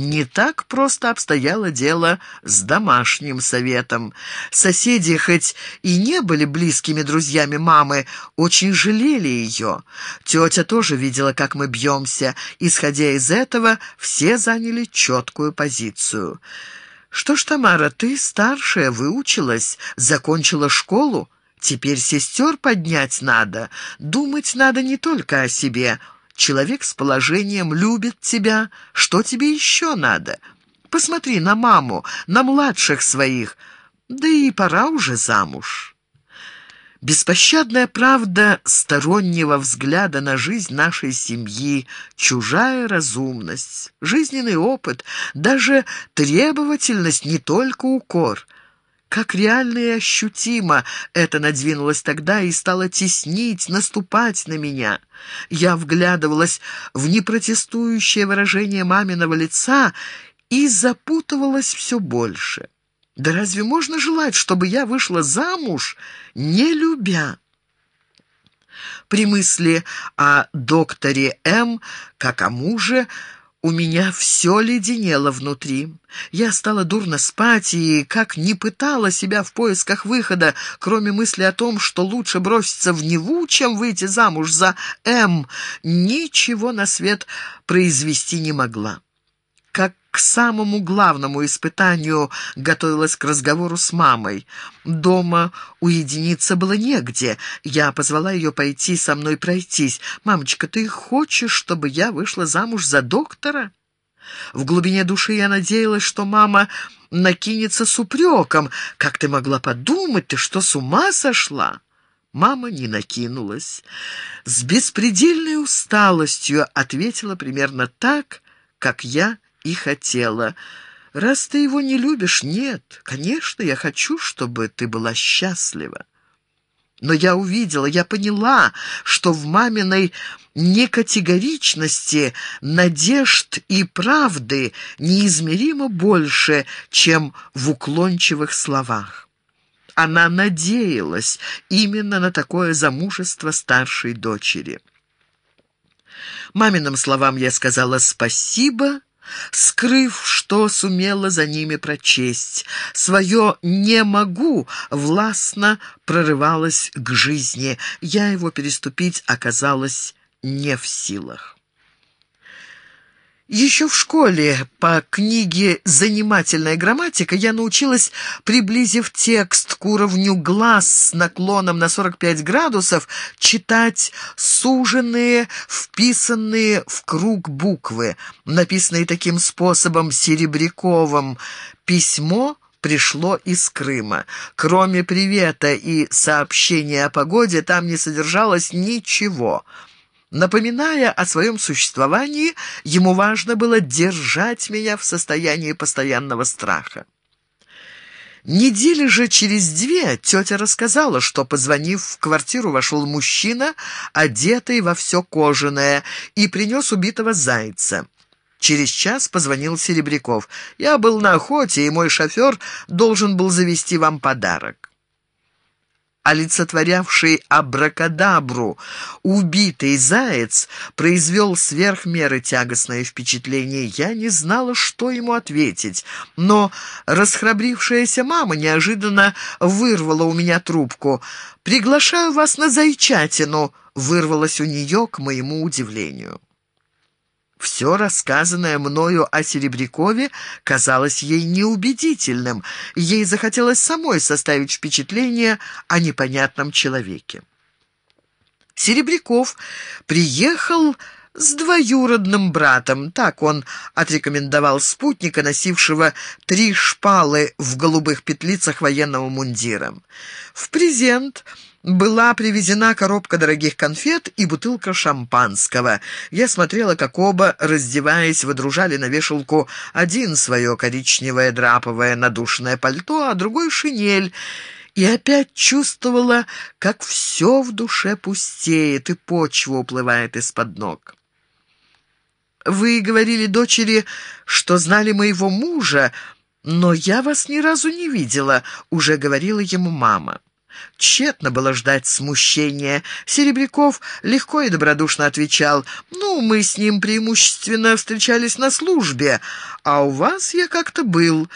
Не так просто обстояло дело с домашним советом. Соседи, хоть и не были близкими друзьями мамы, очень жалели ее. Тетя тоже видела, как мы бьемся. Исходя из этого, все заняли четкую позицию. «Что ж, Тамара, ты старшая, выучилась, закончила школу. Теперь сестер поднять надо. Думать надо не только о себе». Человек с положением любит тебя. Что тебе еще надо? Посмотри на маму, на младших своих. Да и пора уже замуж». Беспощадная правда стороннего взгляда на жизнь нашей семьи, чужая разумность, жизненный опыт, даже требовательность, не только укор — как реально и ощутимо это надвинулось тогда и стало теснить, наступать на меня. Я вглядывалась в непротестующее выражение маминого лица и запутывалась все больше. Да разве можно желать, чтобы я вышла замуж, не любя? При мысли о докторе М, как о муже, у меня все леденело внутри. Я стала дурно спать и, как не пытала себя в поисках выхода, кроме мысли о том, что лучше броситься в Неву, чем выйти замуж за М, ничего на свет произвести не могла к самому главному испытанию готовилась к разговору с мамой. Дома уединиться было негде. Я позвала ее пойти со мной пройтись. «Мамочка, ты хочешь, чтобы я вышла замуж за доктора?» В глубине души я надеялась, что мама накинется с упреком. «Как ты могла подумать, ты что, с ума сошла?» Мама не накинулась. С беспредельной усталостью ответила примерно так, как я и хотела. Раз ты его не любишь, нет, конечно, я хочу, чтобы ты была счастлива. Но я увидела, я поняла, что в маминой некатегоричности надежд и правды неизмеримо больше, чем в уклончивых словах. Она надеялась именно на такое замужество старшей дочери. Маминым словам я сказала «спасибо», скрыв, что сумела за ними прочесть. Свое «не могу» властно прорывалось к жизни. Я его переступить оказалась не в силах. Еще в школе по книге «Занимательная грамматика» я научилась, приблизив текст к уровню глаз с наклоном на 45 градусов, читать суженные, вписанные в круг буквы, написанные таким способом серебряковым «Письмо» пришло из Крыма. Кроме привета и сообщения о погоде, там не содержалось ничего — Напоминая о своем существовании, ему важно было держать меня в состоянии постоянного страха. Недели же через две тетя рассказала, что, позвонив в квартиру, вошел мужчина, одетый во все кожаное, и принес убитого зайца. Через час позвонил Серебряков. «Я был на охоте, и мой шофер должен был завести вам подарок» олицетворявший абракадабру, убитый заяц, произвел сверх меры тягостное впечатление. Я не знала, что ему ответить, но расхрабрившаяся мама неожиданно вырвала у меня трубку. «Приглашаю вас на зайчатину», — вырвалось у нее к моему удивлению. Все рассказанное мною о Серебрякове казалось ей неубедительным. Ей захотелось самой составить впечатление о непонятном человеке. Серебряков приехал с двоюродным братом. Так он отрекомендовал спутника, носившего три шпалы в голубых петлицах военного мундира. В презент была привезена коробка дорогих конфет и бутылка шампанского. Я смотрела, как оба, раздеваясь, выдружали на вешалку один свое коричневое драповое надушенное пальто, а другой шинель, и опять чувствовала, как все в душе пустеет и почва уплывает из-под ног. «Вы говорили дочери, что знали моего мужа, но я вас ни разу не видела», — уже говорила ему мама. Тщетно было ждать смущения. Серебряков легко и добродушно отвечал, «Ну, мы с ним преимущественно встречались на службе, а у вас я как-то был.